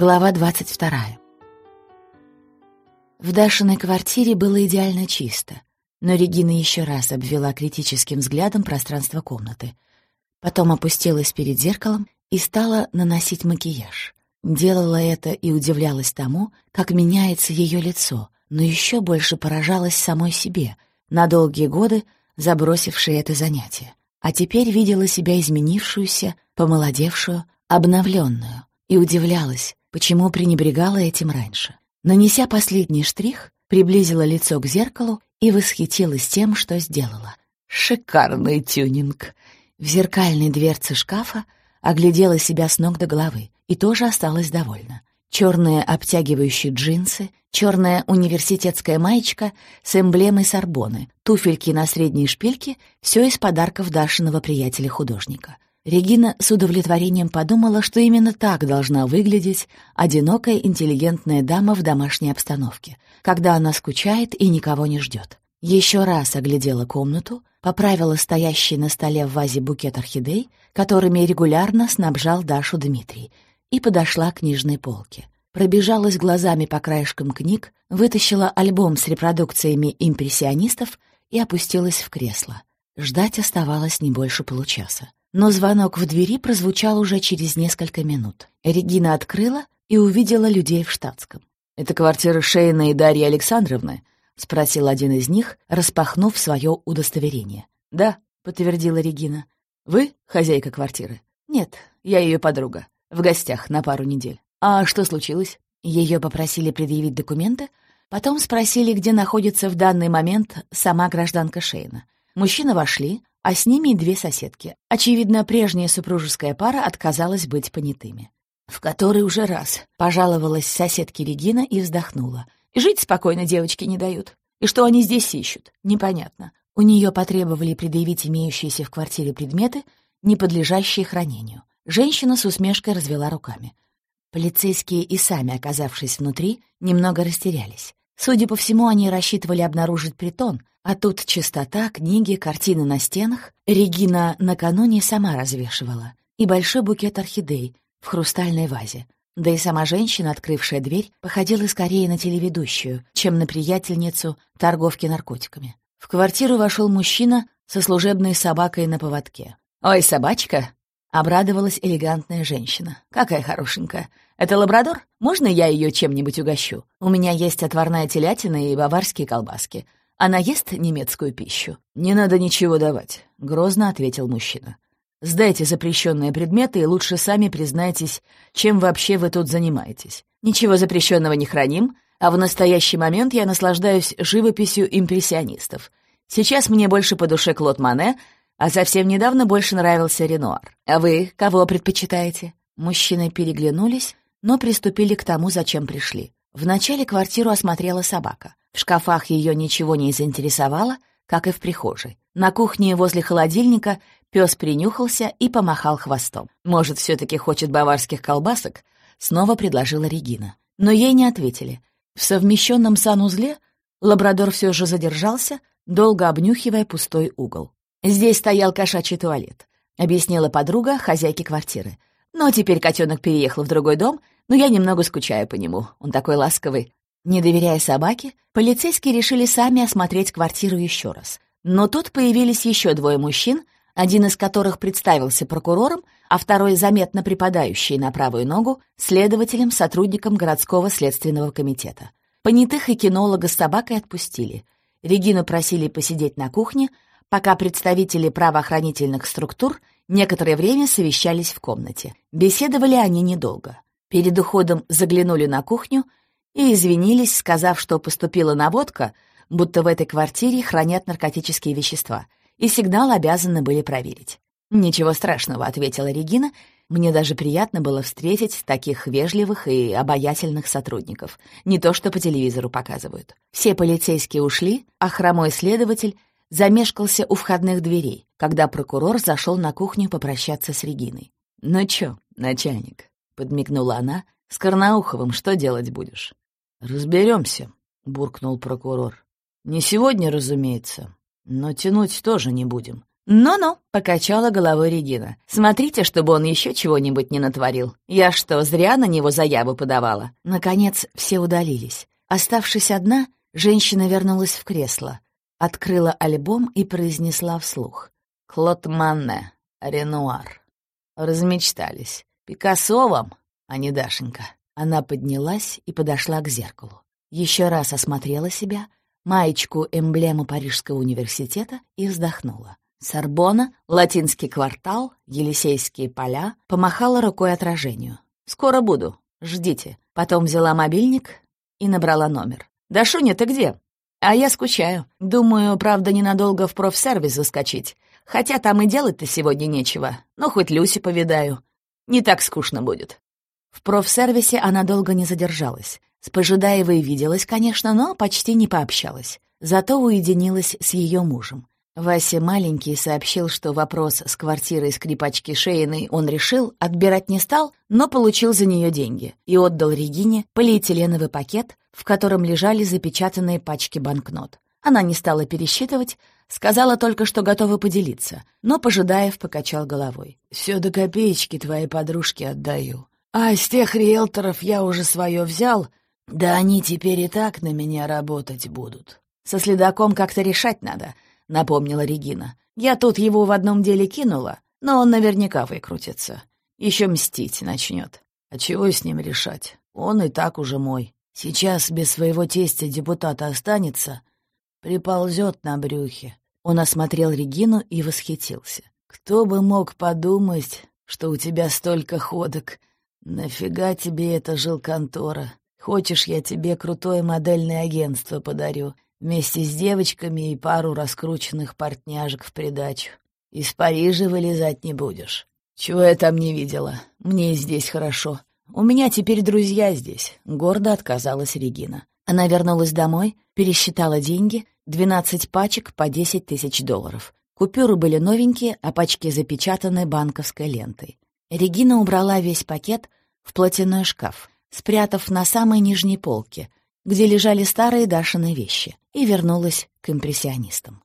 Глава 22. В Дашиной квартире было идеально чисто, но Регина еще раз обвела критическим взглядом пространство комнаты. Потом опустилась перед зеркалом и стала наносить макияж. Делала это и удивлялась тому, как меняется ее лицо, но еще больше поражалась самой себе, на долгие годы забросившей это занятие. А теперь видела себя изменившуюся, помолодевшую, обновленную, и удивлялась, почему пренебрегала этим раньше. Нанеся последний штрих, приблизила лицо к зеркалу и восхитилась тем, что сделала. Шикарный тюнинг! В зеркальной дверце шкафа оглядела себя с ног до головы и тоже осталась довольна. Черные обтягивающие джинсы, черная университетская маечка с эмблемой Сорбоны, туфельки на средней шпильке — все из подарков Дашиного приятеля-художника — Регина с удовлетворением подумала, что именно так должна выглядеть одинокая интеллигентная дама в домашней обстановке, когда она скучает и никого не ждет. Еще раз оглядела комнату, поправила стоящий на столе в вазе букет орхидей, которыми регулярно снабжал Дашу Дмитрий, и подошла к книжной полке. Пробежалась глазами по краешкам книг, вытащила альбом с репродукциями импрессионистов и опустилась в кресло. Ждать оставалось не больше получаса. Но звонок в двери прозвучал уже через несколько минут. Регина открыла и увидела людей в штатском. «Это квартира Шейна и Дарьи Александровны?» — спросил один из них, распахнув свое удостоверение. «Да», — подтвердила Регина. «Вы хозяйка квартиры?» «Нет, я ее подруга. В гостях на пару недель». «А что случилось?» Ее попросили предъявить документы, потом спросили, где находится в данный момент сама гражданка Шейна. Мужчины вошли, а с ними и две соседки. Очевидно, прежняя супружеская пара отказалась быть понятыми. В который уже раз пожаловалась соседке Регина и вздохнула. жить спокойно девочки не дают. И что они здесь ищут, непонятно. У нее потребовали предъявить имеющиеся в квартире предметы, не подлежащие хранению. Женщина с усмешкой развела руками. Полицейские и сами, оказавшись внутри, немного растерялись. Судя по всему, они рассчитывали обнаружить притон, а тут чистота, книги, картины на стенах. Регина накануне сама развешивала. И большой букет орхидей в хрустальной вазе. Да и сама женщина, открывшая дверь, походила скорее на телеведущую, чем на приятельницу торговки наркотиками. В квартиру вошел мужчина со служебной собакой на поводке. «Ой, собачка!» — обрадовалась элегантная женщина. «Какая хорошенькая! Это лабрадор? Можно я ее чем-нибудь угощу? У меня есть отварная телятина и баварские колбаски. Она ест немецкую пищу?» «Не надо ничего давать», — грозно ответил мужчина. «Сдайте запрещенные предметы и лучше сами признайтесь, чем вообще вы тут занимаетесь. Ничего запрещенного не храним, а в настоящий момент я наслаждаюсь живописью импрессионистов. Сейчас мне больше по душе Клод Мане, а совсем недавно больше нравился Ренуар. А вы кого предпочитаете?» Мужчины переглянулись, но приступили к тому, зачем пришли. Вначале квартиру осмотрела собака. В шкафах ее ничего не заинтересовало, как и в прихожей. На кухне возле холодильника пес принюхался и помахал хвостом. «Может, все-таки хочет баварских колбасок?» — снова предложила Регина. Но ей не ответили. В совмещенном санузле лабрадор все же задержался, долго обнюхивая пустой угол. «Здесь стоял кошачий туалет», — объяснила подруга хозяйки квартиры. «Но теперь котенок переехал в другой дом, но я немного скучаю по нему. Он такой ласковый. Не доверяя собаке, полицейские решили сами осмотреть квартиру еще раз. Но тут появились еще двое мужчин, один из которых представился прокурором, а второй, заметно припадающий на правую ногу, следователем, сотрудником городского следственного комитета. Понятых и кинолога с собакой отпустили. Регину просили посидеть на кухне, пока представители правоохранительных структур некоторое время совещались в комнате. Беседовали они недолго. Перед уходом заглянули на кухню — и извинились, сказав, что поступила наводка, будто в этой квартире хранят наркотические вещества, и сигнал обязаны были проверить. «Ничего страшного», — ответила Регина. «Мне даже приятно было встретить таких вежливых и обаятельных сотрудников. Не то, что по телевизору показывают». Все полицейские ушли, а хромой следователь замешкался у входных дверей, когда прокурор зашел на кухню попрощаться с Региной. «Ну чё, начальник?» — подмигнула она, с Карнауховым что делать будешь?» «Разберемся», — буркнул прокурор. «Не сегодня, разумеется, но тянуть тоже не будем. «Ну-ну», — покачала головой Регина. «Смотрите, чтобы он еще чего-нибудь не натворил. Я что, зря на него заяву подавала?» Наконец, все удалились. Оставшись одна, женщина вернулась в кресло, открыла альбом и произнесла вслух. «Клод Манне, Ренуар». Размечтались. «Пикассо вам, а не Дашенька». Она поднялась и подошла к зеркалу. Еще раз осмотрела себя, маечку эмблему Парижского университета и вздохнула. Сорбона, латинский квартал, Елисейские поля, помахала рукой отражению. «Скоро буду. Ждите». Потом взяла мобильник и набрала номер. «Да, Шуня, ты где?» «А я скучаю. Думаю, правда, ненадолго в профсервис заскочить. Хотя там и делать-то сегодня нечего. Но хоть Люси повидаю. Не так скучно будет». В профсервисе она долго не задержалась. С Пожидаевой виделась, конечно, но почти не пообщалась. Зато уединилась с ее мужем. Вася маленький сообщил, что вопрос с квартирой скрипачки Шейной он решил, отбирать не стал, но получил за нее деньги и отдал Регине полиэтиленовый пакет, в котором лежали запечатанные пачки банкнот. Она не стала пересчитывать, сказала только, что готова поделиться, но Пожидаев покачал головой. «Все до копеечки твоей подружке отдаю. А с тех риэлторов я уже свое взял, да они теперь и так на меня работать будут. Со следаком как-то решать надо». — напомнила Регина. «Я тут его в одном деле кинула, но он наверняка выкрутится. Еще мстить начнет. А чего с ним решать? Он и так уже мой. Сейчас без своего тестя депутата останется, приползет на брюхе». Он осмотрел Регину и восхитился. «Кто бы мог подумать, что у тебя столько ходок? Нафига тебе эта жилконтора? Хочешь, я тебе крутое модельное агентство подарю?» Вместе с девочками и пару раскрученных портняжек в придачу. Из Парижа вылезать не будешь. Чего я там не видела? Мне здесь хорошо. У меня теперь друзья здесь. Гордо отказалась Регина. Она вернулась домой, пересчитала деньги, 12 пачек по 10 тысяч долларов. Купюры были новенькие, а пачки запечатаны банковской лентой. Регина убрала весь пакет в платяной шкаф, спрятав на самой нижней полке, где лежали старые Дашины вещи, и вернулась к импрессионистам.